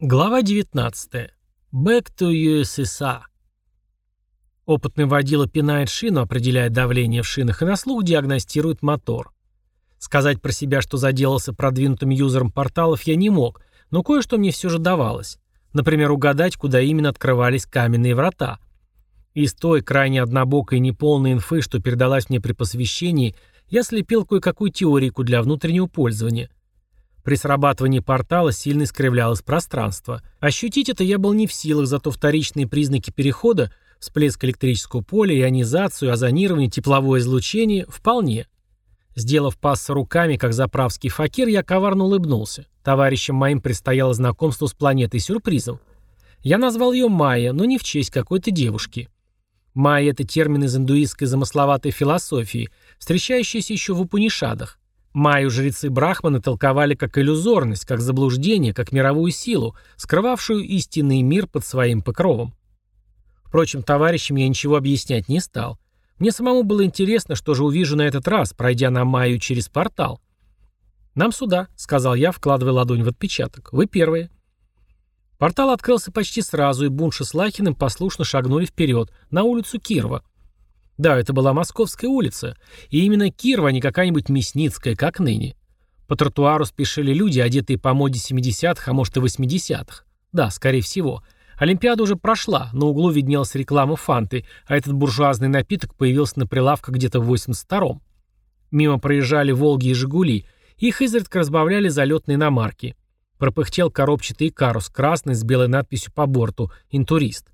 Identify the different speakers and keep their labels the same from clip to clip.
Speaker 1: Глава 19. Back to USSR. Опытный водила пинает шину, определяет давление в шинах и на слух диагностирует мотор. Сказать про себя, что заделался продвинутым юзером порталов, я не мог, но кое-что мне все же давалось. Например, угадать, куда именно открывались каменные врата. Из той крайне однобокой и неполной инфы, что передалась мне при посвящении, я слепил кое-какую теорику для внутреннего пользования – при срабатывании портала сильно искривлялось пространство. Ощутить это я был не в силах, зато вторичные признаки перехода, всплеск электрического поля, ионизацию, озонирование, тепловое излучение – вполне. Сделав пасса руками, как заправский факир, я коварно улыбнулся. Товарищам моим предстояло знакомство с планетой сюрпризом. Я назвал ее Майя, но не в честь какой-то девушки. Майя – это термин из индуистской замысловатой философии, встречающийся еще в Упанишадах. Майю жрецы Брахманы толковали как иллюзорность, как заблуждение, как мировую силу, скрывавшую истинный мир под своим покровом. Впрочем, товарищам я ничего объяснять не стал. Мне самому было интересно, что же увижу на этот раз, пройдя на Майю через портал. «Нам сюда», — сказал я, вкладывая ладонь в отпечаток. «Вы первые». Портал открылся почти сразу, и Бунша с Лахиным послушно шагнули вперед, на улицу Кирова. Да, это была Московская улица, и именно Кирова, а не какая-нибудь Мясницкая, как ныне. По тротуару спешили люди, одетые по моде 70-х, а может и 80-х. Да, скорее всего. Олимпиада уже прошла, на углу виднелась реклама фанты, а этот буржуазный напиток появился на прилавках где-то в 82-м. Мимо проезжали «Волги» и «Жигули», их изредка разбавляли залетные иномарки. Пропыхтел коробчатый карус, красный, с белой надписью по борту «Интурист».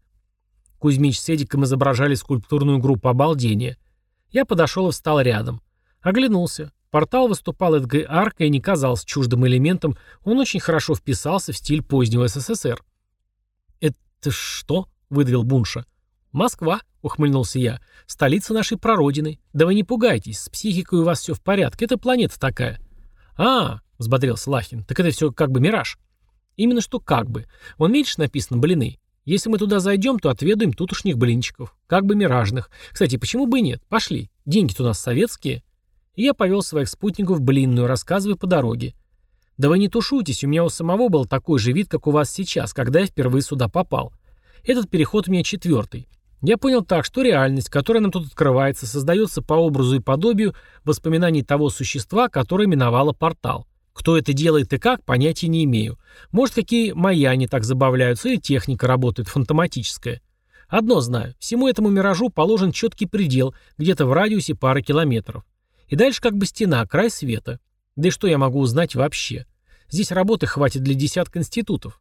Speaker 1: Кузьмич с Эдиком изображали скульптурную группу обалдения. Я подошел и встал рядом. Оглянулся. Портал выступал этой аркой и не казался чуждым элементом, он очень хорошо вписался в стиль позднего СССР. «Это что?» — выдавил Бунша. «Москва», — ухмыльнулся я, — «столица нашей прародины. Да вы не пугайтесь, с психикой у вас все в порядке, это планета такая». «А, — взбодрился Лахин, — так это все как бы мираж». «Именно что как бы. Вон видишь, написано «блины». Если мы туда зайдем, то отведаем тутошних блинчиков. Как бы миражных. Кстати, почему бы и нет? Пошли. Деньги-то у нас советские. И я повел своих спутников в блинную, рассказывая по дороге. Да вы не тушуйтесь, у меня у самого был такой же вид, как у вас сейчас, когда я впервые сюда попал. Этот переход у меня четвертый. Я понял так, что реальность, которая нам тут открывается, создается по образу и подобию воспоминаний того существа, которое миновало портал. Кто это делает и как, понятия не имею. Может, какие маяне так забавляются, или техника работает фантоматическая. Одно знаю, всему этому миражу положен четкий предел, где-то в радиусе пары километров. И дальше как бы стена, край света. Да и что я могу узнать вообще? Здесь работы хватит для десятка институтов.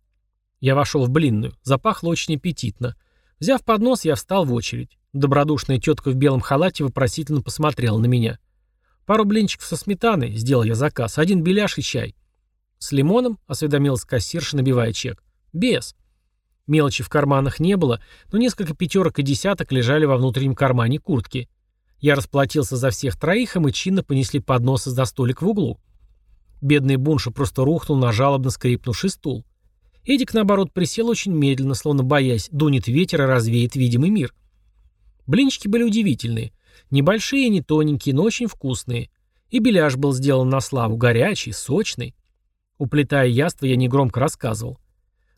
Speaker 1: Я вошел в блинную. Запахло очень аппетитно. Взяв поднос, я встал в очередь. Добродушная тетка в белом халате вопросительно посмотрела на меня. Пару блинчиков со сметаной, сделал я заказ, один беляш и чай. С лимоном, осведомилась кассирша, набивая чек. Без. Мелочи в карманах не было, но несколько пятерок и десяток лежали во внутреннем кармане куртки. Я расплатился за всех троих, и мы чинно понесли подносы за столик в углу. Бедный Бунша просто рухнул на жалобно скрипнувший стул. Эдик, наоборот, присел очень медленно, словно боясь, дунет ветер и развеет видимый мир. Блинчики были удивительные. Небольшие, не тоненькие, но очень вкусные. И беляш был сделан на славу, горячий, сочный. Уплетая яство, я негромко рассказывал.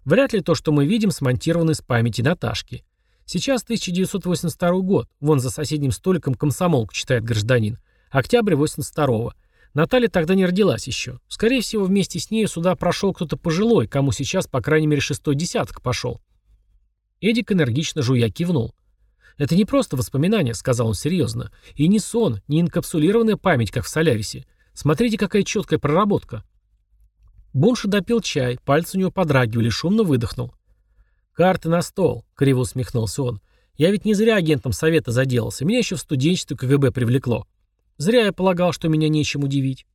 Speaker 1: Вряд ли то, что мы видим, смонтировано из памяти Наташки. Сейчас 1982 год. Вон за соседним столиком комсомолку читает гражданин. Октябрь 82-го. Наталья тогда не родилась еще. Скорее всего, вместе с ней сюда прошел кто-то пожилой, кому сейчас, по крайней мере, шестой десяток пошел. Эдик энергично жуя кивнул. «Это не просто воспоминания», — сказал он серьезно. «И не сон, не инкапсулированная память, как в Солярисе. Смотрите, какая четкая проработка». Бунша допил чай, пальцы у него подрагивали, шумно выдохнул. «Карты на стол», — криво усмехнулся он. «Я ведь не зря агентом совета заделался. Меня еще в студенчестве КГБ привлекло. Зря я полагал, что меня нечем удивить.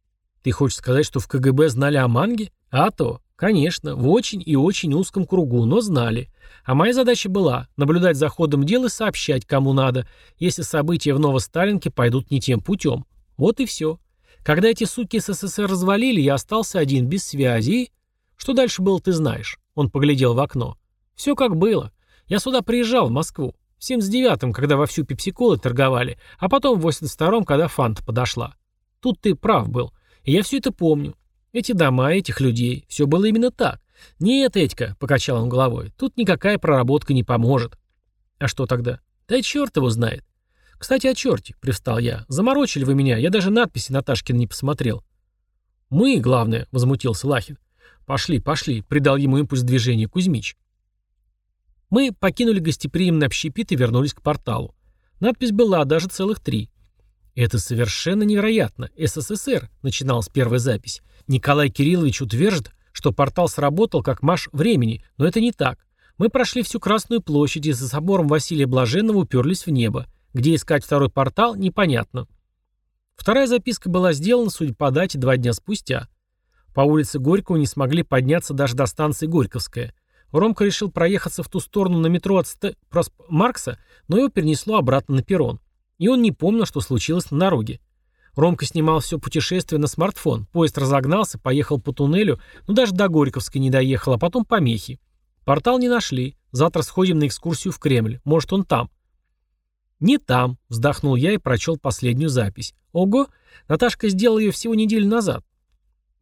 Speaker 1: Ты хочешь сказать, что в КГБ знали о манге? А то. Конечно, в очень и очень узком кругу, но знали. А моя задача была наблюдать за ходом дел и сообщать, кому надо, если события в Новосталинке пойдут не тем путем. Вот и все. Когда эти суки СССР развалили, я остался один, без связи. Что дальше было, ты знаешь. Он поглядел в окно. Все как было. Я сюда приезжал, в Москву. В 79-м, когда вовсю пепсиколы торговали, а потом в 82-м, когда фанта подошла. Тут ты прав был. И я все это помню. Эти дома, этих людей. Все было именно так. «Нет, Этька», — покачал он головой, — «тут никакая проработка не поможет». «А что тогда?» «Да черт его знает». «Кстати, о черте», — привстал я. «Заморочили вы меня, я даже надписи Наташкин не посмотрел». «Мы, главное», — возмутился Лахин. «Пошли, пошли», — придал ему импульс движения Кузьмич. Мы покинули гостеприимный общепит и вернулись к порталу. Надпись была, даже целых три. «Это совершенно невероятно. СССР», — начиналась первая запись. «Николай Кириллович утверждает, что портал сработал как маш времени, но это не так. Мы прошли всю Красную площадь и за собором Василия Блаженного уперлись в небо. Где искать второй портал, непонятно». Вторая записка была сделана, судя по дате, два дня спустя. По улице Горького не смогли подняться даже до станции Горьковская. Ромка решил проехаться в ту сторону на метро от Ст... Просп... Маркса, но его перенесло обратно на перрон. И он не помнил, что случилось на дороге. Ромка снимал все путешествие на смартфон. Поезд разогнался, поехал по туннелю, но даже до Горьковской не доехал, а потом помехи. Портал не нашли. Завтра сходим на экскурсию в Кремль. Может, он там. «Не там», — вздохнул я и прочел последнюю запись. «Ого! Наташка сделала ее всего неделю назад.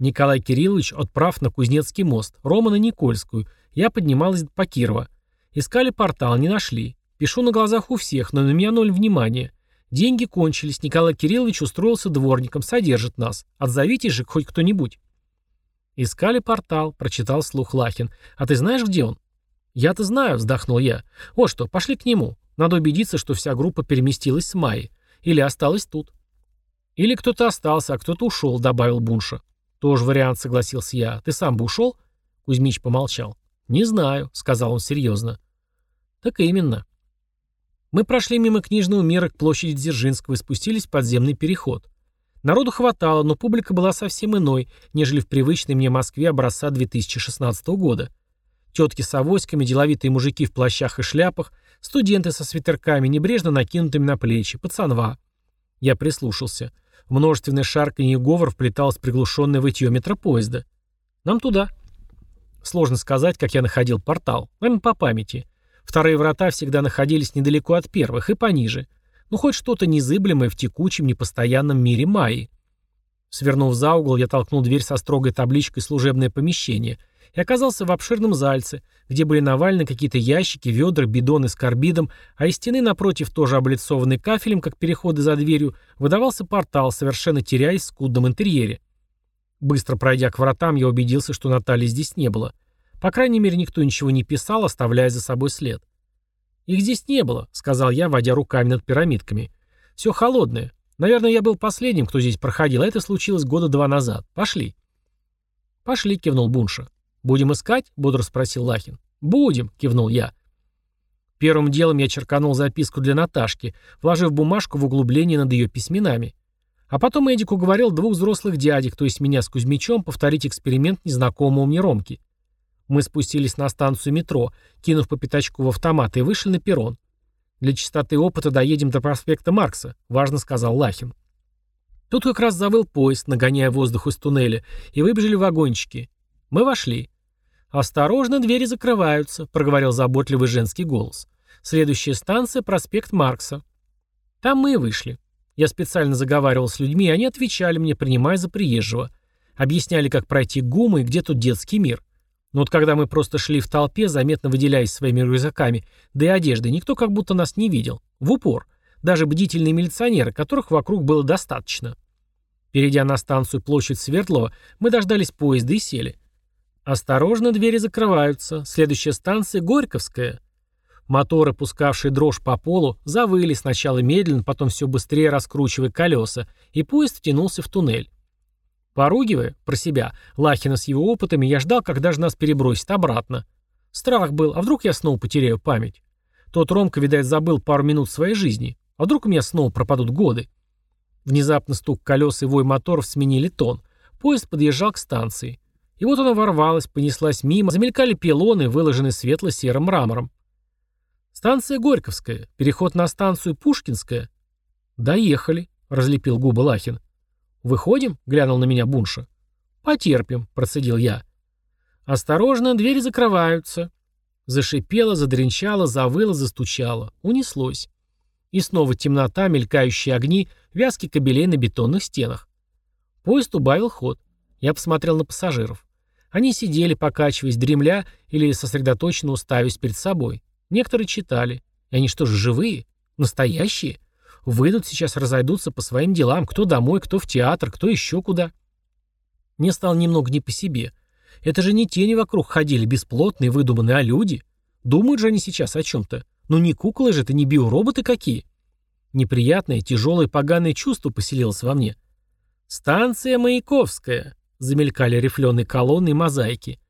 Speaker 1: Николай Кириллович отправ на Кузнецкий мост, Рома на Никольскую. Я поднималась по Кирова. Искали портал, не нашли. Пишу на глазах у всех, но на меня ноль внимания. Деньги кончились, Николай Кириллович устроился дворником, содержит нас. Отзовите же хоть кто-нибудь. Искали портал, прочитал слух Лахин. А ты знаешь, где он? Я-то знаю, вздохнул я. Вот что, пошли к нему. Надо убедиться, что вся группа переместилась с Майи. Или осталась тут. Или кто-то остался, а кто-то ушел, добавил Бунша. «Тоже вариант», — согласился я. «Ты сам бы ушел?» Кузьмич помолчал. «Не знаю», — сказал он серьезно. «Так именно». Мы прошли мимо книжного мира к площади Дзержинского и спустились в подземный переход. Народу хватало, но публика была совсем иной, нежели в привычной мне Москве образца 2016 года. Тетки с авоськами, деловитые мужики в плащах и шляпах, студенты со свитерками, небрежно накинутыми на плечи, пацанва. Я прислушался. Множественное шарканье и говор вплеталось приглушенное вытье метропоезда. «Нам туда». Сложно сказать, как я находил портал. Наверное, по памяти. Вторые врата всегда находились недалеко от первых и пониже. Ну, хоть что-то незыблемое в текучем, непостоянном мире Майи. Свернув за угол, я толкнул дверь со строгой табличкой «Служебное помещение» и оказался в обширном зальце, где были навалены какие-то ящики, ведра, бидоны с карбидом, а из стены напротив, тоже облицованный кафелем, как переходы за дверью, выдавался портал, совершенно теряясь в скудном интерьере. Быстро пройдя к вратам, я убедился, что Натальи здесь не было. По крайней мере, никто ничего не писал, оставляя за собой след. «Их здесь не было», — сказал я, водя руками над пирамидками. «Все холодное. Наверное, я был последним, кто здесь проходил, а это случилось года два назад. Пошли». «Пошли», — кивнул Бунша. «Будем искать?» — бодро спросил Лахин. «Будем», — кивнул я. Первым делом я черканул записку для Наташки, вложив бумажку в углубление над ее письменами. А потом Эдик уговорил двух взрослых дядек, то есть меня с Кузьмичом, повторить эксперимент незнакомого мне Ромки. Мы спустились на станцию метро, кинув по пятачку в автомат, и вышли на перрон. «Для чистоты опыта доедем до проспекта Маркса», — важно сказал Лахин. Тут как раз завыл поезд, нагоняя воздух из туннеля, и выбежали вагончики. Мы вошли. «Осторожно, двери закрываются», — проговорил заботливый женский голос. «Следующая станция — проспект Маркса». Там мы и вышли. Я специально заговаривал с людьми, и они отвечали мне, принимая за приезжего. Объясняли, как пройти гумы и где тут детский мир. Но вот когда мы просто шли в толпе, заметно выделяясь своими рюкзаками, да и одеждой, никто как будто нас не видел. В упор. Даже бдительные милиционеры, которых вокруг было достаточно. Перейдя на станцию площадь Свердлова, мы дождались поезда и сели. Осторожно, двери закрываются. Следующая станция — Горьковская. Моторы, пускавшие дрожь по полу, завыли сначала медленно, потом все быстрее раскручивая колеса, и поезд втянулся в туннель. Поругивая про себя Лахина с его опытами, я ждал, когда же нас перебросит обратно. Страх был, а вдруг я снова потеряю память? Тот Ромка, видать, забыл пару минут своей жизни. А вдруг у меня снова пропадут годы? Внезапно стук колес и вой моторов сменили тон. Поезд подъезжал к станции. И вот она ворвалась, понеслась мимо, замелькали пилоны, выложенные светло-серым мрамором. Станция Горьковская, переход на станцию Пушкинская. Доехали, разлепил губы Лахин. Выходим? глянул на меня Бунша. Потерпим, процедил я. Осторожно, двери закрываются. Зашипело, задренчало, завыло, застучало. Унеслось. И снова темнота, мелькающие огни, вязки кабелей на бетонных стенах. Поезд убавил ход. Я посмотрел на пассажиров. Они сидели, покачиваясь, дремля или сосредоточенно уставясь перед собой. Некоторые читали. И они что же, живые? Настоящие? Выйдут сейчас, разойдутся по своим делам. Кто домой, кто в театр, кто еще куда. Мне стало немного не по себе. Это же не тени вокруг ходили, бесплотные, выдуманные, а люди. Думают же они сейчас о чем-то. Ну не куклы же это, не биороботы какие. Неприятное, тяжелое, поганое чувство поселилось во мне. «Станция Маяковская», — замелькали рифленые колонны и мозаики.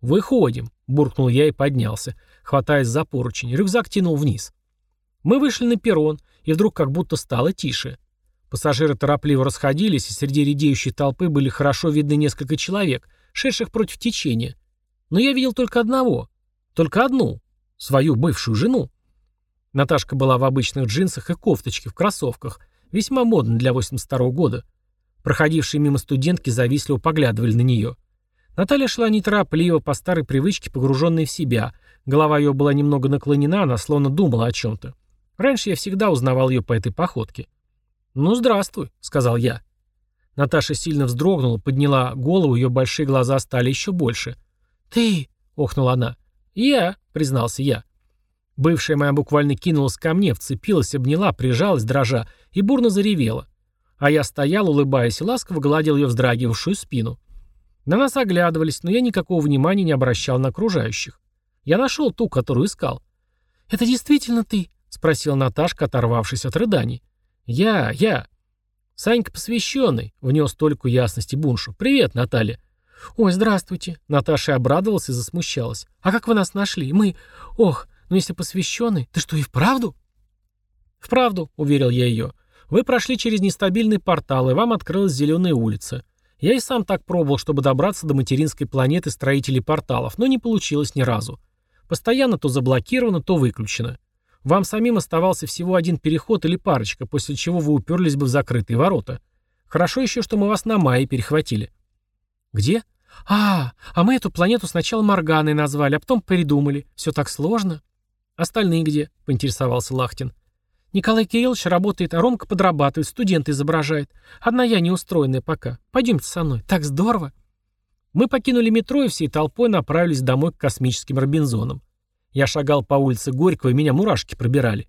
Speaker 1: «Выходим», — буркнул я и поднялся, хватаясь за поручень. Рюкзак тянул вниз. Мы вышли на перрон, и вдруг как будто стало тише. Пассажиры торопливо расходились, и среди редеющей толпы были хорошо видны несколько человек, шедших против течения. Но я видел только одного. Только одну. Свою бывшую жену. Наташка была в обычных джинсах и кофточке, в кроссовках. Весьма модно для 82 -го года. Проходившие мимо студентки завистливо поглядывали на нее. Наталья шла неторопливо, по старой привычке, погруженной в себя. Голова ее была немного наклонена, она словно думала о чем-то. Раньше я всегда узнавал ее по этой походке. «Ну, здравствуй», — сказал я. Наташа сильно вздрогнула, подняла голову, ее большие глаза стали еще больше. «Ты!» — охнула она. «Я», — признался я. Бывшая моя буквально кинулась ко мне, вцепилась, обняла, прижалась, дрожа, и бурно заревела. А я стоял, улыбаясь, и ласково гладил ее вздрагивавшую спину. На нас оглядывались, но я никакого внимания не обращал на окружающих. Я нашел ту, которую искал. «Это действительно ты?» — спросила Наташка, оторвавшись от рыданий. «Я, я». «Санька посвященный», — внес только ясности Буншу. «Привет, Наталья». «Ой, здравствуйте». Наташа обрадовалась и засмущалась. «А как вы нас нашли? Мы... Ох, ну если посвященный, ты что, и вправду?» «Вправду», — уверил я ее. «Вы прошли через нестабильный портал, и вам открылась зеленая улица. Я и сам так пробовал, чтобы добраться до материнской планеты строителей порталов, но не получилось ни разу. Постоянно то заблокировано, то выключено. Вам самим оставался всего один переход или парочка, после чего вы уперлись бы в закрытые ворота. Хорошо еще, что мы вас на мае перехватили». «Где?» «А, а мы эту планету сначала Морганой назвали, а потом придумали. Все так сложно». «Остальные где?» — поинтересовался Лахтин. «Николай Кириллович работает, а Ромка подрабатывает, студент изображает. Одна я неустроенная пока. Пойдемте со мной. Так здорово». Мы покинули метро и всей толпой направились домой к космическим Робинзонам. Я шагал по улице Горького, и меня мурашки пробирали.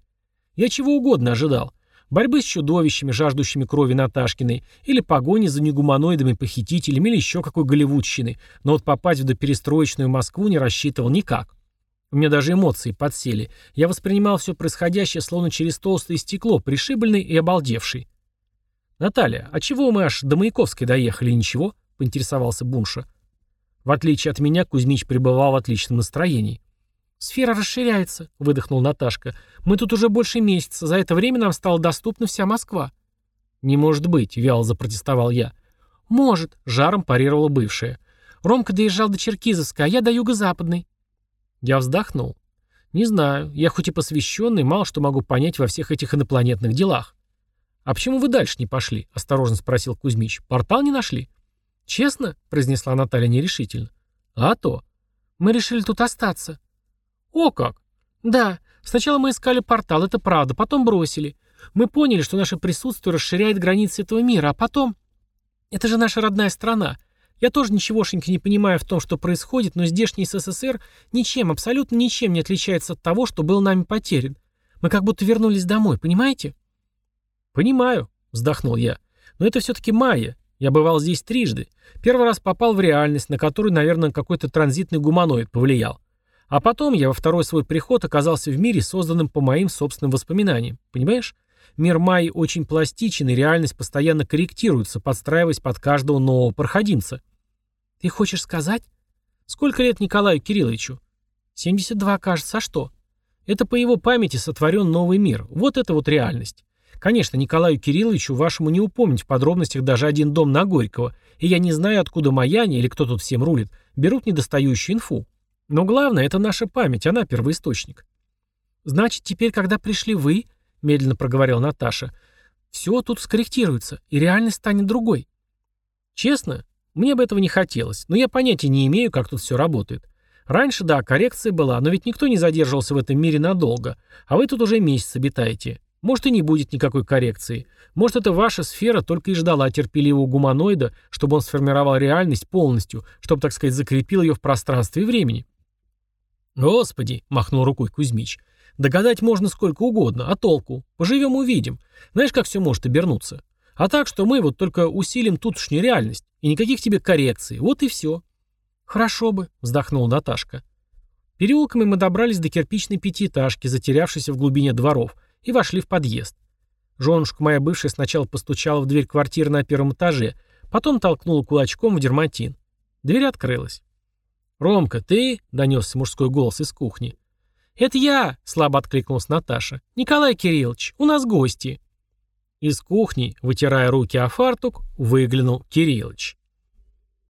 Speaker 1: Я чего угодно ожидал. Борьбы с чудовищами, жаждущими крови Наташкиной, или погони за негуманоидами-похитителями, или еще какой голливудщины, но вот попасть в доперестроечную Москву не рассчитывал никак. У меня даже эмоции подсели. Я воспринимал все происходящее словно через толстое стекло, пришибленный и обалдевший. «Наталья, а чего мы аж до Маяковской доехали, ничего?» — поинтересовался Бунша. В отличие от меня, Кузьмич пребывал в отличном настроении. «Сфера расширяется», — выдохнул Наташка. «Мы тут уже больше месяца. За это время нам стала доступна вся Москва». «Не может быть», — вяло запротестовал я. «Может», — жаром парировала бывшая. «Ромка доезжал до Черкизовска, а я до Юго-Западной». Я вздохнул. Не знаю, я хоть и посвященный, мало что могу понять во всех этих инопланетных делах. «А почему вы дальше не пошли?» — осторожно спросил Кузьмич. «Портал не нашли?» «Честно?» — произнесла Наталья нерешительно. «А то. Мы решили тут остаться». «О как!» «Да. Сначала мы искали портал, это правда, потом бросили. Мы поняли, что наше присутствие расширяет границы этого мира, а потом... Это же наша родная страна. Я тоже ничегошеньки не понимаю в том, что происходит, но здешний СССР ничем, абсолютно ничем не отличается от того, что был нами потерян. Мы как будто вернулись домой, понимаете? Понимаю, вздохнул я. Но это все-таки майя. Я бывал здесь трижды. Первый раз попал в реальность, на которую, наверное, какой-то транзитный гуманоид повлиял. А потом я во второй свой приход оказался в мире, созданном по моим собственным воспоминаниям. Понимаешь? Мир Майи очень пластичен, и реальность постоянно корректируется, подстраиваясь под каждого нового проходимца. Ты хочешь сказать? Сколько лет Николаю Кирилловичу? 72, кажется, а что? Это по его памяти сотворен новый мир. Вот это вот реальность. Конечно, Николаю Кирилловичу вашему не упомнить в подробностях даже один дом на Горького, и я не знаю, откуда Маяне или кто тут всем рулит, берут недостающую инфу. Но главное, это наша память, она первоисточник. Значит, теперь, когда пришли вы, медленно проговорила Наташа. Все тут скорректируется, и реальность станет другой. Честно, мне бы этого не хотелось, но я понятия не имею, как тут все работает. Раньше, да, коррекция была, но ведь никто не задерживался в этом мире надолго, а вы тут уже месяц обитаете. Может и не будет никакой коррекции. Может это ваша сфера только и ждала терпеливого гуманоида, чтобы он сформировал реальность полностью, чтобы, так сказать, закрепил ее в пространстве и времени. «Господи!» — махнул рукой Кузьмич. «Догадать можно сколько угодно, а толку? Поживем увидим. Знаешь, как все может обернуться? А так, что мы вот только усилим тутошнюю реальность, и никаких тебе коррекций, вот и все». «Хорошо бы», — вздохнула Наташка. Переулками мы добрались до кирпичной пятиэтажки, затерявшейся в глубине дворов, и вошли в подъезд. Женушка моя бывшая сначала постучала в дверь квартиры на первом этаже, потом толкнула кулачком в дерматин. Дверь открылась. «Ромка, ты?» — донесся мужской голос из кухни. «Это я!» — слабо откликнулась Наташа. «Николай Кириллович, у нас гости!» Из кухни, вытирая руки о фартук, выглянул Кириллович.